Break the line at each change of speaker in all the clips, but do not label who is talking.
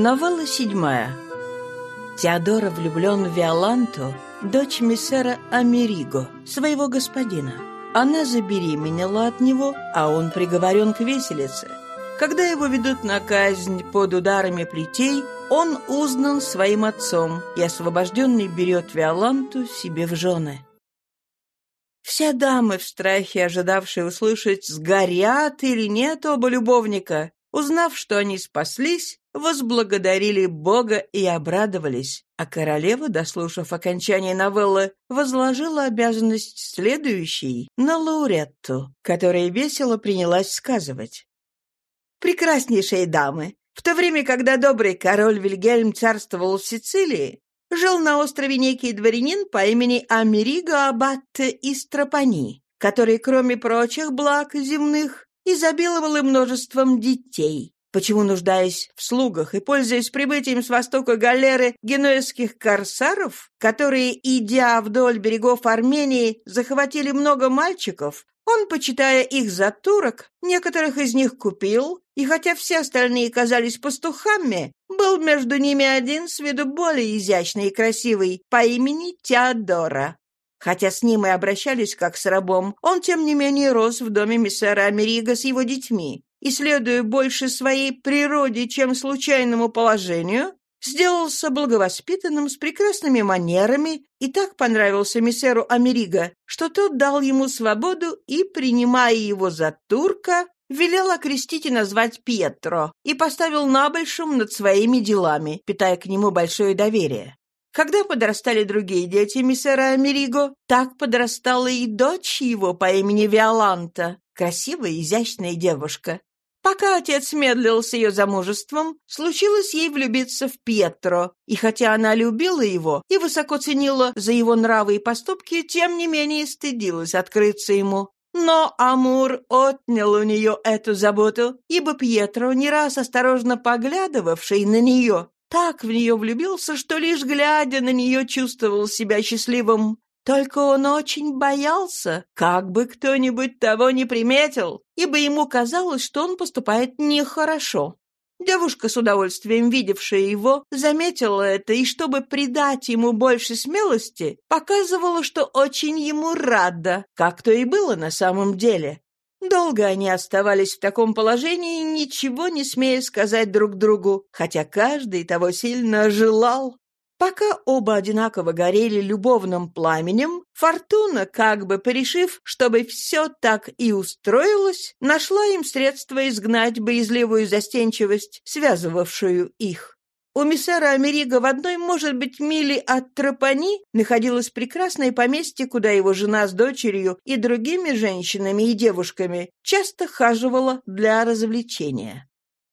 Новелла седьмая. Теодора влюблен в Виоланту, дочь миссера Америго, своего господина. Она забеременела от него, а он приговорен к веселице. Когда его ведут на казнь под ударами плетей, он узнан своим отцом и освобожденный берет Виоланту себе в жены. Все дамы в страхе, ожидавшие услышать, сгорят или нет оба любовника, узнав, что они спаслись, возблагодарили Бога и обрадовались, а королева, дослушав окончание новеллы, возложила обязанность следующей на лауретту, которая весело принялась сказывать. «Прекраснейшие дамы, в то время, когда добрый король Вильгельм царствовал в Сицилии, жил на острове некий дворянин по имени Америго Аббатте из Тропани, который, кроме прочих благ земных, изобиловал и множеством детей, Почему, нуждаясь в слугах и пользуясь прибытием с востока галеры генуэзских корсаров, которые, идя вдоль берегов Армении, захватили много мальчиков, он, почитая их за турок, некоторых из них купил, и хотя все остальные казались пастухами, был между ними один с виду более изящный и красивый, по имени Теодора. Хотя с ним и обращались как с рабом, он, тем не менее, рос в доме миссера Америго с его детьми и, следуя больше своей природе, чем случайному положению, сделался благовоспитанным с прекрасными манерами и так понравился миссеру Америго, что тот дал ему свободу и, принимая его за турка, велел окрестить и назвать Пьетро и поставил на большом над своими делами, питая к нему большое доверие. Когда подрастали другие дети миссера Америго, так подрастала и дочь его по имени Виоланта, красивая изящная девушка. Пока отец медлил с ее замужеством, случилось ей влюбиться в Пьетро, и хотя она любила его и высоко ценила за его нравы и поступки, тем не менее стыдилась открыться ему. Но Амур отнял у нее эту заботу, ибо Пьетро, не раз осторожно поглядывавший на нее, так в нее влюбился, что лишь глядя на нее чувствовал себя счастливым. Только он очень боялся, как бы кто-нибудь того не приметил, ибо ему казалось, что он поступает нехорошо. Девушка, с удовольствием видевшая его, заметила это и, чтобы придать ему больше смелости, показывала, что очень ему рада, как то и было на самом деле. Долго они оставались в таком положении, ничего не смея сказать друг другу, хотя каждый того сильно желал. Пока оба одинаково горели любовным пламенем, Фортуна, как бы порешив, чтобы все так и устроилось, нашла им средство изгнать боязливую застенчивость, связывавшую их. У миссера Америго в одной, может быть, мили от Тропани находилось прекрасное поместье, куда его жена с дочерью и другими женщинами и девушками часто хаживала для развлечения.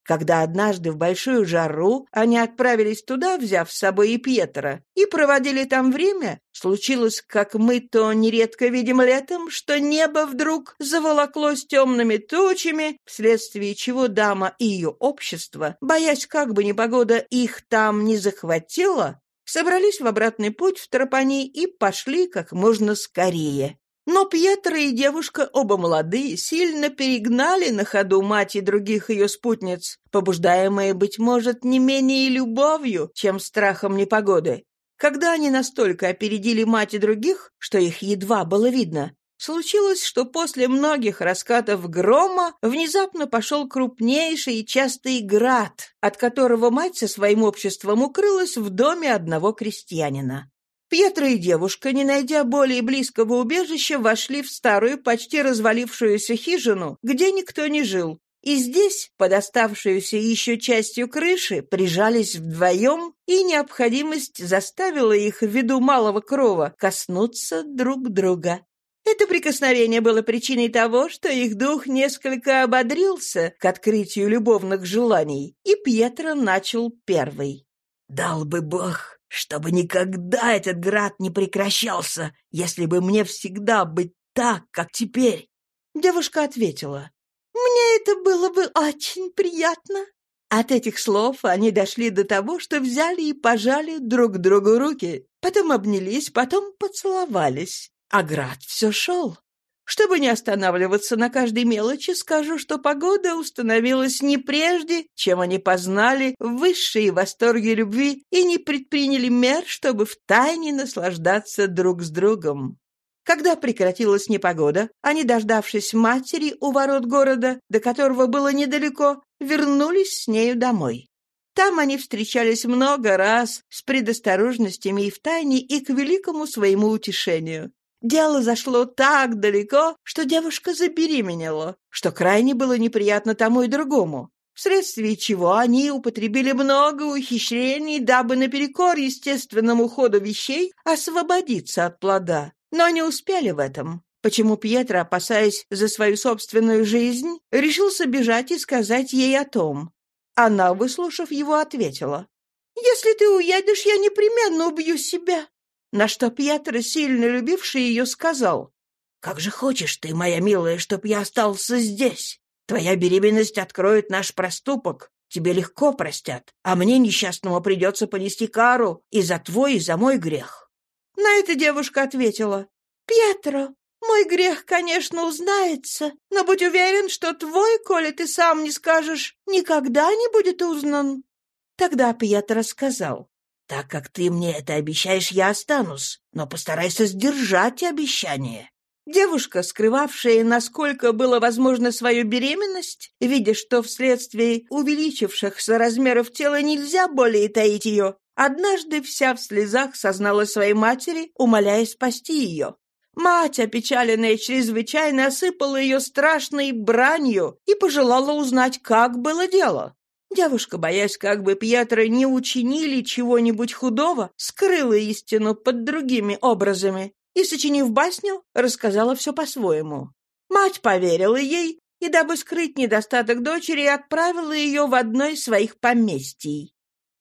Когда однажды в большую жару они отправились туда, взяв с собой и Пьетра, и проводили там время, случилось, как мы то нередко видим летом, что небо вдруг заволоклось темными тучами, вследствие чего дама и ее общество, боясь, как бы непогода их там не захватила, собрались в обратный путь в Тропани и пошли как можно скорее. Но Пьетро и девушка, оба молодые, сильно перегнали на ходу мать и других ее спутниц, побуждаемые, быть может, не менее любовью, чем страхом непогоды. Когда они настолько опередили мать и других, что их едва было видно, случилось, что после многих раскатов грома внезапно пошел крупнейший и частый град, от которого мать со своим обществом укрылась в доме одного крестьянина. Пьетро и девушка, не найдя более близкого убежища, вошли в старую, почти развалившуюся хижину, где никто не жил, и здесь, под оставшуюся еще частью крыши, прижались вдвоем, и необходимость заставила их, ввиду малого крова, коснуться друг друга. Это прикосновение было причиной того, что их дух несколько ободрился к открытию любовных желаний, и Пьетро начал первый. «Дал бы Бог, чтобы никогда этот град не прекращался, если бы мне всегда быть так, как теперь. Девушка ответила, «Мне это было бы очень приятно». От этих слов они дошли до того, что взяли и пожали друг другу руки, потом обнялись, потом поцеловались. А град все шел. Чтобы не останавливаться на каждой мелочи, скажу, что погода установилась не прежде, чем они познали высшие восторги любви и не предприняли мер, чтобы втайне наслаждаться друг с другом. Когда прекратилась непогода, они, дождавшись матери у ворот города, до которого было недалеко, вернулись с нею домой. Там они встречались много раз с предосторожностями и втайне, и к великому своему утешению. Дело зашло так далеко, что девушка забеременела, что крайне было неприятно тому и другому, вследствие чего они употребили много ухищрений, дабы наперекор естественному ходу вещей освободиться от плода. Но не успели в этом, почему Пьетро, опасаясь за свою собственную жизнь, решился бежать и сказать ей о том. Она, выслушав его, ответила, «Если ты уедешь, я непременно убью себя». На что Пьетро, сильно любивший ее, сказал, «Как же хочешь ты, моя милая, чтоб я остался здесь? Твоя беременность откроет наш проступок, тебе легко простят, а мне, несчастному, придется понести кару и за твой, и за мой грех». На это девушка ответила, «Пьетро, мой грех, конечно, узнается, но будь уверен, что твой, коли ты сам не скажешь, никогда не будет узнан». Тогда Пьетро сказал, так как ты мне это обещаешь, я останусь, но постарайся сдержать обещание». Девушка, скрывавшая, насколько было возможно свою беременность, видя, что вследствие увеличившихся размеров тела нельзя более таить ее, однажды вся в слезах сознала своей матери, умоляя спасти ее. Мать, опечаленная чрезвычайно, осыпала ее страшной бранью и пожелала узнать, как было дело. Девушка, боясь, как бы Пьетро не учинили чего-нибудь худого, скрыла истину под другими образами и, сочинив басню, рассказала все по-своему. Мать поверила ей и, дабы скрыть недостаток дочери, отправила ее в одно из своих поместий.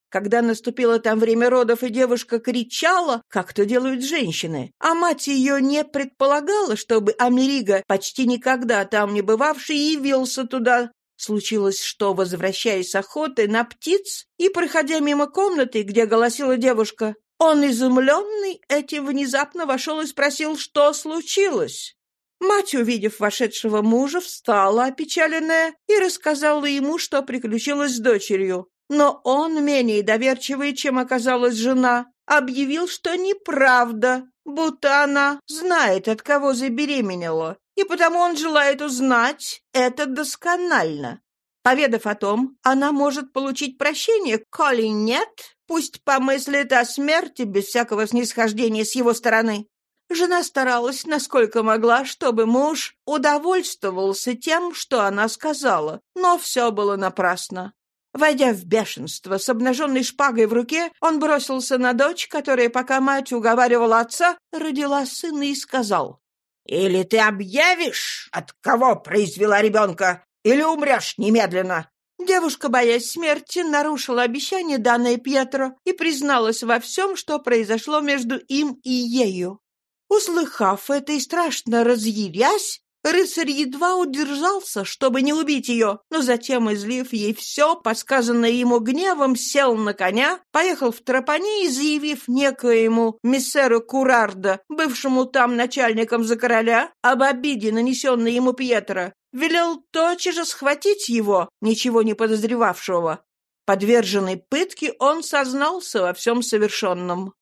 Когда наступило там время родов, и девушка кричала, как то делают женщины, а мать ее не предполагала, чтобы Америго, почти никогда там не бывавший, явился туда Случилось, что, возвращаясь с охоты на птиц и проходя мимо комнаты, где голосила девушка, он, изумленный этим, внезапно вошел и спросил, что случилось. Мать, увидев вошедшего мужа, встала, опечаленная, и рассказала ему, что приключилось с дочерью. Но он, менее доверчивый, чем оказалась жена, объявил, что неправда, будто она знает, от кого забеременела, и потому он желает узнать это досконально. Поведав о том, она может получить прощение, коли нет, пусть помыслит о смерти без всякого снисхождения с его стороны. Жена старалась, насколько могла, чтобы муж удовольствовался тем, что она сказала, но все было напрасно. Войдя в бешенство с обнаженной шпагой в руке, он бросился на дочь, которая, пока мать уговаривала отца, родила сына и сказал, «Или ты объявишь, от кого произвела ребенка, или умрешь немедленно». Девушка, боясь смерти, нарушила обещание, данное Пьетро, и призналась во всем, что произошло между им и ею. Услыхав это и страшно разъярясь, Рыцарь едва удержался, чтобы не убить ее, но затем, излив ей все, подсказанное ему гневом, сел на коня, поехал в Тропани и, заявив некоему миссеру Курарда, бывшему там начальником за короля, об обиде, нанесенной ему Пьетро, велел тотчас же схватить его, ничего не подозревавшего. Подверженный пытке, он сознался во всем совершенном.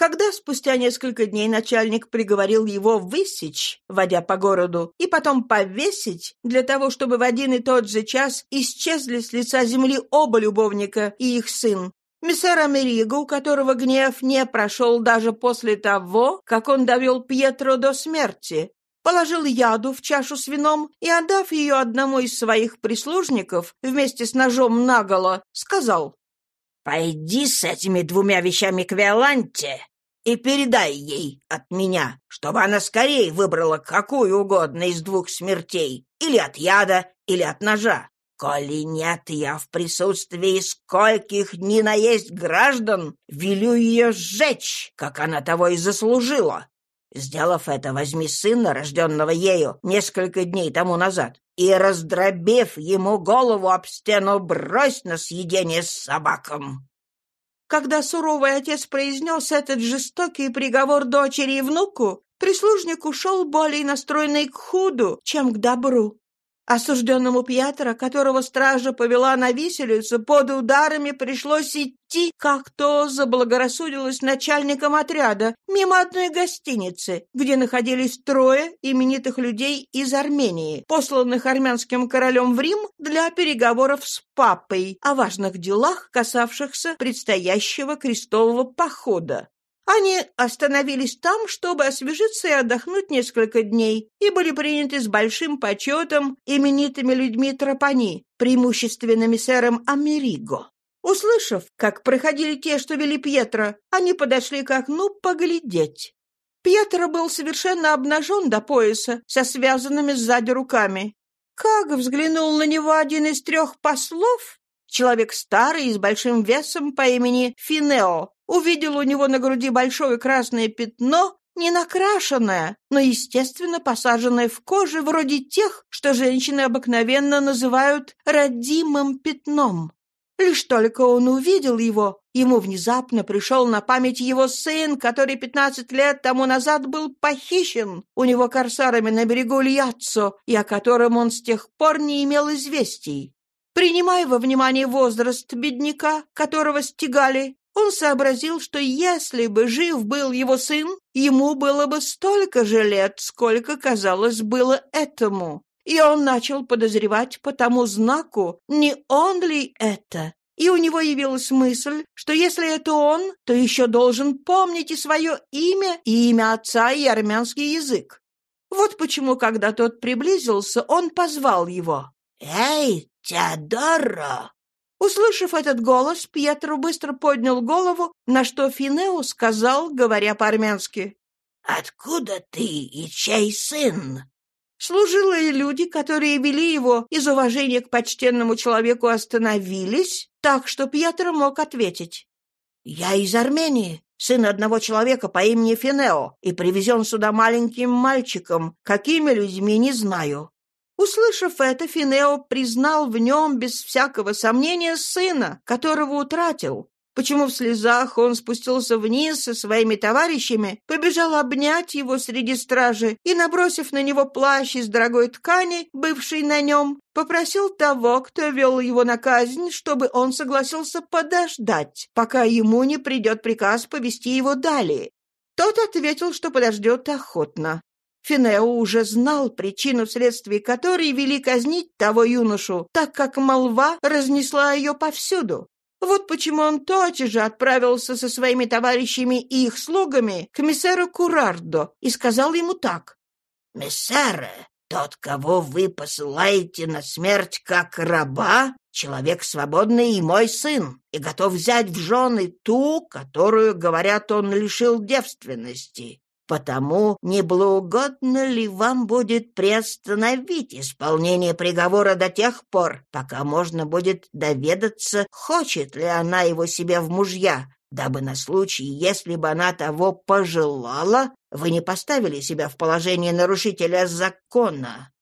Когда спустя несколько дней начальник приговорил его высечь, водя по городу, и потом повесить, для того, чтобы в один и тот же час исчезли с лица земли оба любовника и их сын, Мессер Америго, у которого гнев не прошел даже после того, как он довел Пьетро до смерти, положил яду в чашу с вином и, отдав ее одному из своих прислужников вместе с ножом наголо, сказал «Пойди с этими двумя вещами к Виоланте и передай ей от меня, чтобы она скорее выбрала какую угодно из двух смертей, или от яда, или от ножа. Коли нет, я в присутствии скольких ни наесть граждан велю ее сжечь, как она того и заслужила. Сделав это, возьми сына, рожденного ею несколько дней тому назад, и, раздробив ему голову об стену, брось на съедение с собакам. Когда суровый отец произнес этот жестокий приговор дочери и внуку, Прислужник ушел более настроенный к худу, чем к добру. Осужденному Пьетро, которого стража повела на виселицу, под ударами пришлось идти, как то заблагорассудилось начальником отряда, мимо одной гостиницы, где находились трое именитых людей из Армении, посланных армянским королем в Рим для переговоров с папой о важных делах, касавшихся предстоящего крестового похода. Они остановились там, чтобы освежиться и отдохнуть несколько дней, и были приняты с большим почетом именитыми людьми Тропани, преимущественно миссером Америго. Услышав, как проходили те, что вели Пьетро, они подошли к окну поглядеть. Пьетро был совершенно обнажен до пояса, со связанными сзади руками. Как взглянул на него один из трех послов, человек старый и с большим весом по имени Финео, увидел у него на груди большое красное пятно, не накрашенное, но, естественно, посаженное в коже, вроде тех, что женщины обыкновенно называют «родимым пятном». Лишь только он увидел его, ему внезапно пришел на память его сын, который пятнадцать лет тому назад был похищен у него корсарами на берегу Льяццо, и о котором он с тех пор не имел известий. Принимая во внимание возраст бедняка, которого стегали, он сообразил, что если бы жив был его сын, ему было бы столько же лет, сколько, казалось, было этому. И он начал подозревать по тому знаку, не он ли это. И у него явилась мысль, что если это он, то еще должен помнить и свое имя, и имя отца, и армянский язык. Вот почему, когда тот приблизился, он позвал его. «Эй, Теодоро!» Услышав этот голос, Пьетро быстро поднял голову, на что Финео сказал, говоря по-армянски, «Откуда ты и чей сын?» Служилые люди, которые вели его из уважения к почтенному человеку, остановились, так что Пьетро мог ответить. «Я из Армении, сын одного человека по имени Финео, и привезен сюда маленьким мальчиком, какими людьми не знаю. Услышав это, Финео признал в нем без всякого сомнения сына, которого утратил. Почему в слезах он спустился вниз со своими товарищами, побежал обнять его среди стражи и, набросив на него плащ из дорогой ткани, бывший на нем, попросил того, кто вел его на казнь, чтобы он согласился подождать, пока ему не придет приказ повести его далее. Тот ответил, что подождет охотно. Финео уже знал причину, вследствие которой вели казнить того юношу, так как молва разнесла ее повсюду. Вот почему он тотчас же отправился со своими товарищами и их слугами к мессеру Курардо и сказал ему так. «Мессере, тот, кого вы посылаете на смерть как раба, человек свободный и мой сын, и готов взять в жены ту, которую, говорят, он лишил девственности. Потому не благоугодно ли вам будет приостановить исполнение приговора до тех пор, пока можно будет доведаться, хочет ли она его себе в мужья, дабы на случай, если бы она того пожелала, вы не поставили себя в положение нарушителя закона.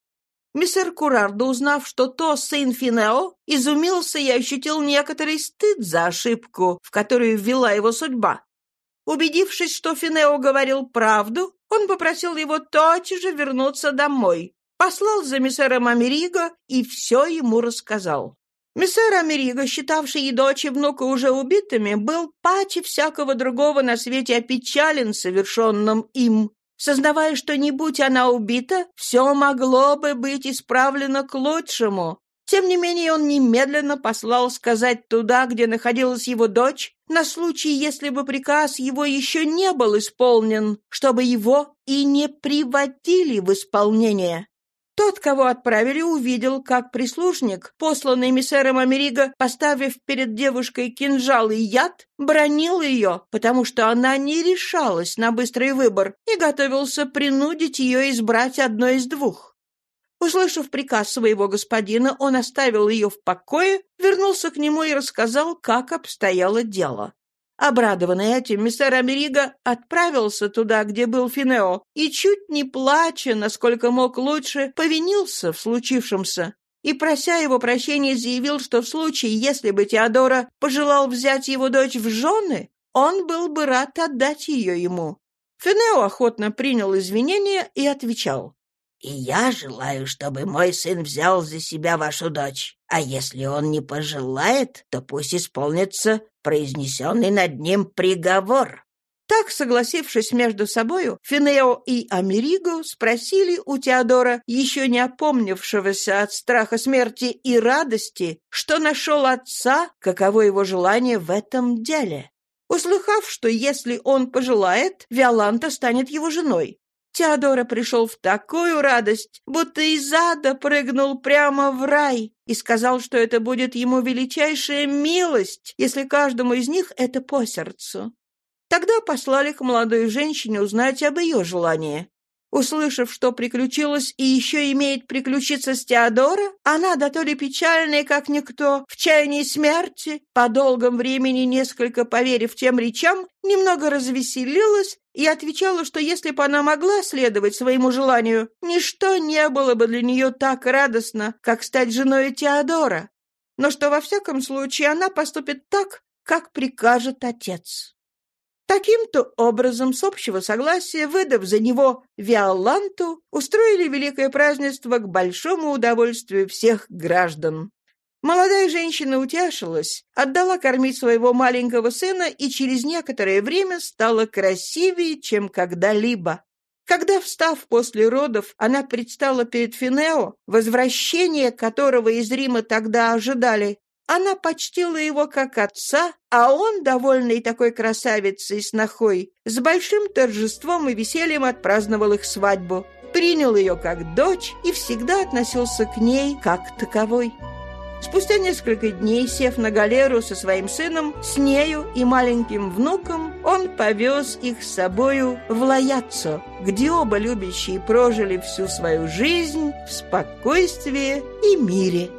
Мистер Курардо, узнав, что то сын Финео, изумился и ощутил некоторый стыд за ошибку, в которую ввела его судьба. Убедившись, что Финео говорил правду, он попросил его тотчас же вернуться домой, послал за миссером Америго и все ему рассказал. Мессер Америго, считавший и дочь, и внука уже убитыми, был паче всякого другого на свете опечален совершенным им, сознавая, что не будь она убита, все могло бы быть исправлено к лучшему, тем не менее, он немедленно послал сказать туда, где находилась его дочь, на случай, если бы приказ его еще не был исполнен, чтобы его и не приводили в исполнение. Тот, кого отправили, увидел, как прислужник, посланный миссером Америго, поставив перед девушкой кинжал и яд, бронил ее, потому что она не решалась на быстрый выбор и готовился принудить ее избрать одно из двух. Услышав приказ своего господина, он оставил ее в покое, вернулся к нему и рассказал, как обстояло дело. Обрадованный этим, мистер Америго отправился туда, где был Финео, и, чуть не плача, насколько мог лучше, повинился в случившемся. И, прося его прощения, заявил, что в случае, если бы Теодора пожелал взять его дочь в жены, он был бы рад отдать ее ему. Фенео охотно принял извинения и отвечал. «И я желаю, чтобы мой сын взял за себя вашу дочь. А если он не пожелает, то пусть исполнится произнесенный над ним приговор». Так, согласившись между собою, Финео и Америго спросили у Теодора, еще не опомнившегося от страха смерти и радости, что нашел отца, каково его желание в этом деле. Услыхав, что если он пожелает, Виоланта станет его женой. Теодора пришел в такую радость, будто из ада прыгнул прямо в рай и сказал, что это будет ему величайшая милость, если каждому из них это по сердцу. Тогда послали к молодой женщине узнать об ее желании. Услышав, что приключилось и еще имеет приключиться с Теодора, она, да то ли печальная, как никто, в чаянии смерти, по долгом времени несколько поверив тем речам, немного развеселилась и отвечала, что если бы она могла следовать своему желанию, ничто не было бы для нее так радостно, как стать женой Теодора, но что во всяком случае она поступит так, как прикажет отец. Таким-то образом, с общего согласия, выдав за него Виоланту, устроили великое празднество к большому удовольствию всех граждан. Молодая женщина утешилась, отдала кормить своего маленького сына и через некоторое время стала красивее, чем когда-либо. Когда, встав после родов, она предстала перед Финео, возвращение которого из Рима тогда ожидали, она почтила его как отца, а он, довольный такой красавицей с нахой, с большим торжеством и весельем отпраздновал их свадьбу, принял ее как дочь и всегда относился к ней как таковой. Спустя несколько дней, сев на галеру со своим сыном, с нею и маленьким внуком, он повез их с собою в Лаяццо, где оба любящие прожили всю свою жизнь в спокойствии и мире.